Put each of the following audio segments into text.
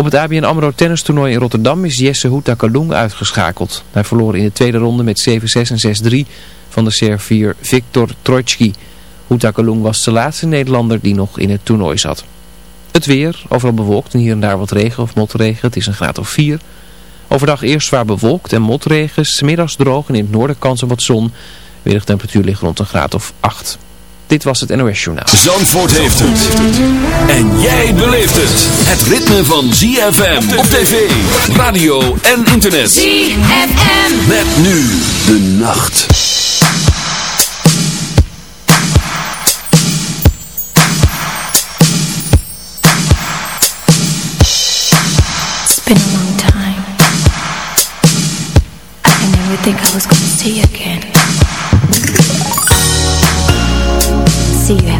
Op het ABN AMRO tennistoernooi in Rotterdam is Jesse Houttakalung uitgeschakeld. Hij verloor in de tweede ronde met 7-6 en 6-3 van de Servier Victor Trojtski. Houttakalung was de laatste Nederlander die nog in het toernooi zat. Het weer, overal bewolkt en hier en daar wat regen of motregen. Het is een graad of 4. Overdag eerst zwaar bewolkt en motregen. Smiddags droog en in het noorden kans op wat zon. Weer de temperatuur ligt rond een graad of 8. Dit was het NOS Journaal. Zandvoort heeft het. En jij beleeft het. Het ritme van ZFM op tv, radio en internet. ZFM. Met nu de nacht. It's been time. I think I was going to see you again. See.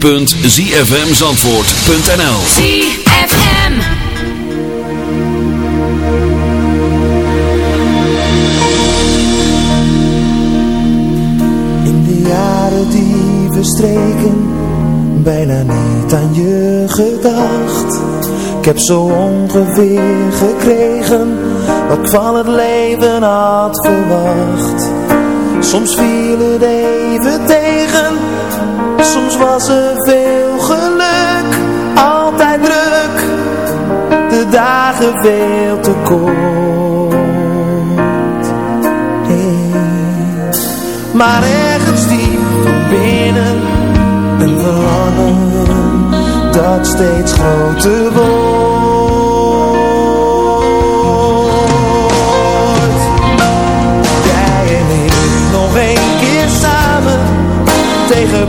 www.zfmzandvoort.nl ZFM. In de jaren die verstreken Bijna niet aan je gedacht. Ik heb zo ongeveer gekregen Wat ik van het leven had verwacht. Soms viel het even tegen soms was er veel geluk, altijd druk, de dagen veel te kort. Maar ergens diep van binnen, een verlangen dat steeds groter wordt. tegen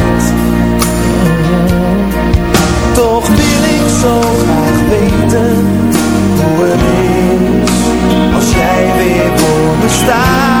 zo graag weten hoe het is als jij weer voor staat.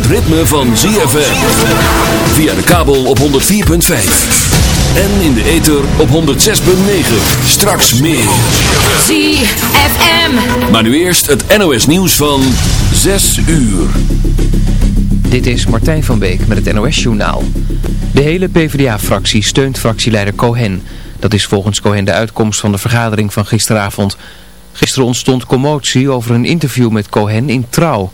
ritme van ZFM. Via de kabel op 104.5. En in de ether op 106.9. Straks meer. ZFM. Maar nu eerst het NOS nieuws van 6 uur. Dit is Martijn van Beek met het NOS-journaal. De hele PvdA-fractie steunt fractieleider Cohen. Dat is volgens Cohen de uitkomst van de vergadering van gisteravond. Gisteren ontstond commotie over een interview met Cohen in Trouw.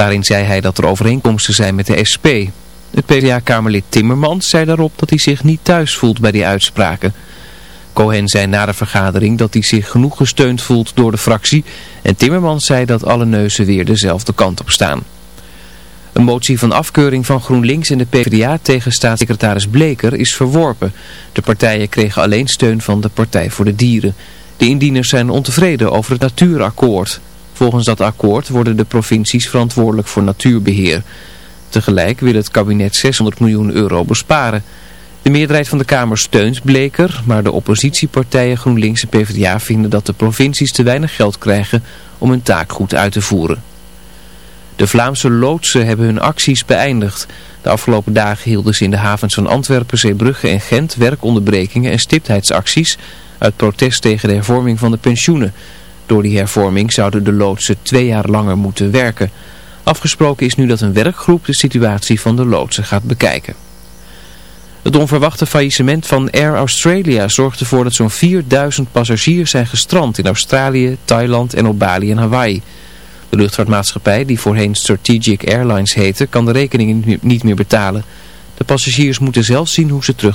Daarin zei hij dat er overeenkomsten zijn met de SP. Het PvdA-kamerlid Timmermans zei daarop dat hij zich niet thuis voelt bij die uitspraken. Cohen zei na de vergadering dat hij zich genoeg gesteund voelt door de fractie. En Timmermans zei dat alle neuzen weer dezelfde kant op staan. Een motie van afkeuring van GroenLinks en de PvdA tegen staatssecretaris Bleker is verworpen. De partijen kregen alleen steun van de Partij voor de Dieren. De indieners zijn ontevreden over het natuurakkoord. Volgens dat akkoord worden de provincies verantwoordelijk voor natuurbeheer. Tegelijk wil het kabinet 600 miljoen euro besparen. De meerderheid van de Kamer steunt Bleker, maar de oppositiepartijen GroenLinks en PvdA vinden dat de provincies te weinig geld krijgen om hun taak goed uit te voeren. De Vlaamse loodsen hebben hun acties beëindigd. De afgelopen dagen hielden ze in de havens van Antwerpen, Zeebrugge en Gent werkonderbrekingen en stiptheidsacties uit protest tegen de hervorming van de pensioenen. Door die hervorming zouden de loodsen twee jaar langer moeten werken. Afgesproken is nu dat een werkgroep de situatie van de loodsen gaat bekijken. Het onverwachte faillissement van Air Australia zorgt ervoor dat zo'n 4000 passagiers zijn gestrand in Australië, Thailand en op Bali en Hawaii. De luchtvaartmaatschappij, die voorheen Strategic Airlines heette, kan de rekeningen niet meer betalen. De passagiers moeten zelf zien hoe ze terug